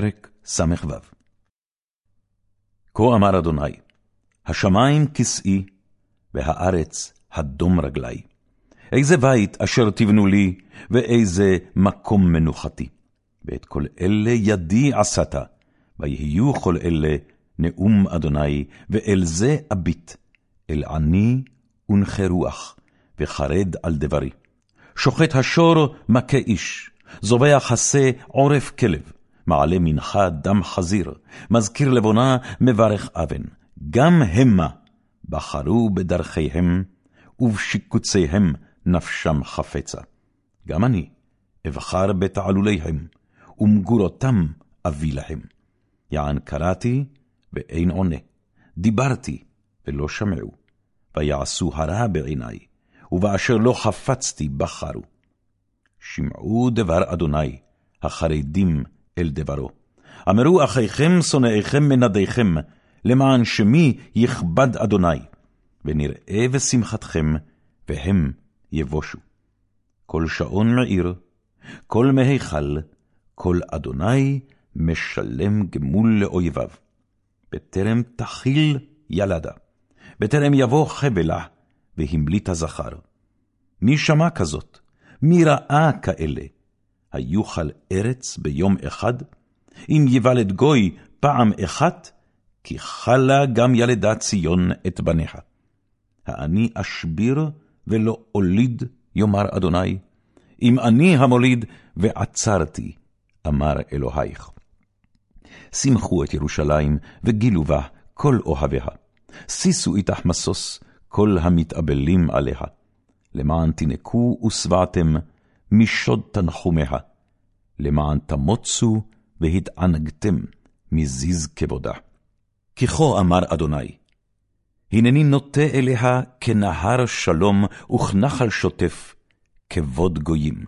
פרק ס"ו כה אמר אדוני, השמיים כסאי, והארץ הדום רגלי. איזה בית אשר תבנו לי, ואיזה מקום מנוחתי. ואת כל אלה ידי עשת, ויהיו כל אלה נאום אדוני, ואל זה אביט, אל עני ונחה רוח, וחרד על דברי. שוחט השור מכה איש, זובח חסה עורף כלב, מעלה מנחה דם חזיר, מזכיר לבונה מברך אבן. גם המה בחרו בדרכיהם, ובשיקוציהם נפשם חפצה. גם אני אבחר בתעלוליהם, ומגורותם אביא להם. יען קראתי, ואין עונה. דיברתי, ולא שמעו. ויעשו הרע בעיני, ובאשר לא חפצתי בחרו. שמעו דבר אדוני, החרדים אל דברו. אמרו אחיכם שונאיכם מנדיכם, למען שמי יכבד אדוני, ונראה בשמחתכם, והם יבושו. כל שעון מעיר, כל מהיכל, כל אדוני משלם גמול לאויביו. בטרם תחיל ילדה, בטרם יבוא חבלה, והמליט הזכר. מי שמע כזאת? מי ראה כאלה? היוכל ארץ ביום אחד? אם יוולד גוי פעם אחת, כי חלה גם ילדה ציון את בניה. האני אשביר ולא אוליד, יאמר אדוני, אם אני המוליד ועצרתי, אמר אלוהיך. שמחו את ירושלים, וגילו בה כל אוהביה. שישו איתך משוש, כל המתאבלים עליה. למען תינקו ושבעתם, משוד תנחומיה. למען תמוצו והתענגתם מזיז כבודה. כי כה אמר אדוני, הנני נוטה אליה כנהר שלום וכנחל שוטף, כבוד גויים.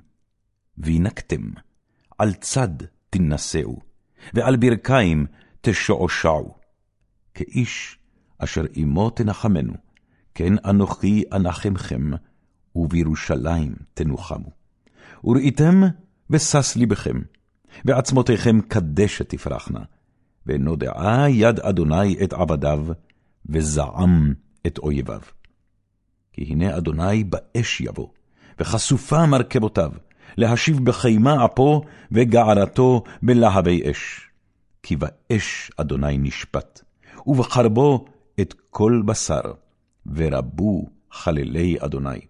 וינקתם, על צד תנשאו, ועל ברכיים תשעשעו. כאיש אשר עמו תנחמנו, כן אנוכי אנחמכם, ובירושלים תנוחמו. וראיתם ושש ליבכם, ועצמותיכם קדשת תפרחנה, ונודעה יד אדוני את עבדיו, וזעם את אויביו. כי הנה אדוני באש יבוא, וחשופה מרכבותיו, להשיב בחימה אפו, וגערתו בלהבי אש. כי באש אדוני נשפט, ובחרבו את כל בשר, ורבו חללי אדוני.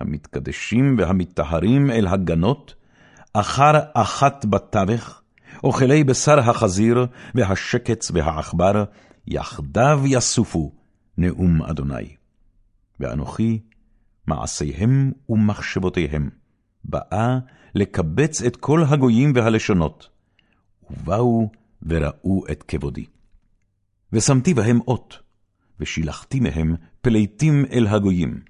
המתקדשים והמטהרים אל הגנות, אחר אחת בתווך, אוכלי בשר החזיר, והשקץ והעכבר, יחדיו יסופו, נאום אדוני. ואנוכי, מעשיהם ומחשבותיהם, באה לקבץ את כל הגויים והלשונות, ובאו וראו את כבודי. ושמתי בהם אות, ושילחתי מהם פליטים אל הגויים,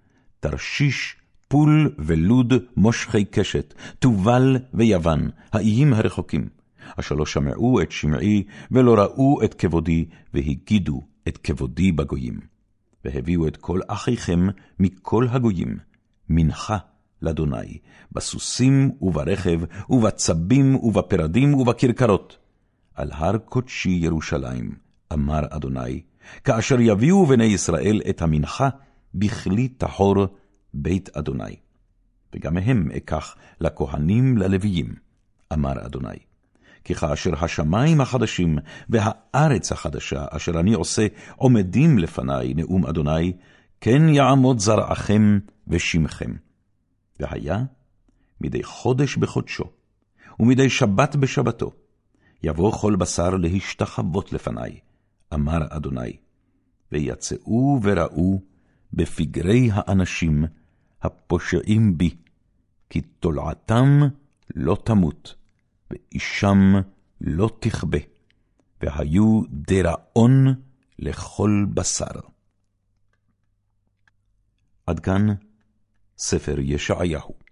תרשיש, פול ולוד מושכי קשת, תובל ויוון, האיים הרחוקים, אשר לא שמעו את שמעי, ולא ראו את כבודי, והגידו את כבודי בגויים. והביאו את כל אחיכם מכל הגויים, מנחה לאדוני, בסוסים וברכב, ובצבים ובפרדים ובכרכרות, על הר קודשי ירושלים, אמר אדוני, כאשר יביאו בני ישראל את המנחה בכלי טהור בית אדוני. וגם מהם אקח לכהנים ללוויים, אמר אדוני. כי כאשר השמיים החדשים והארץ החדשה, אשר אני עושה, עומדים לפני, נאום אדוני, כן יעמוד זרעכם ושמכם. והיה מדי חודש בחודשו, ומדי שבת בשבתו, יבוא כל בשר להשתחוות לפני, אמר אדוני. ויצאו וראו בפגרי האנשים הפושעים בי, כי תולעתם לא תמות, ואישם לא תכבה, והיו דיראון לכל בשר. עד כאן ספר ישעיהו.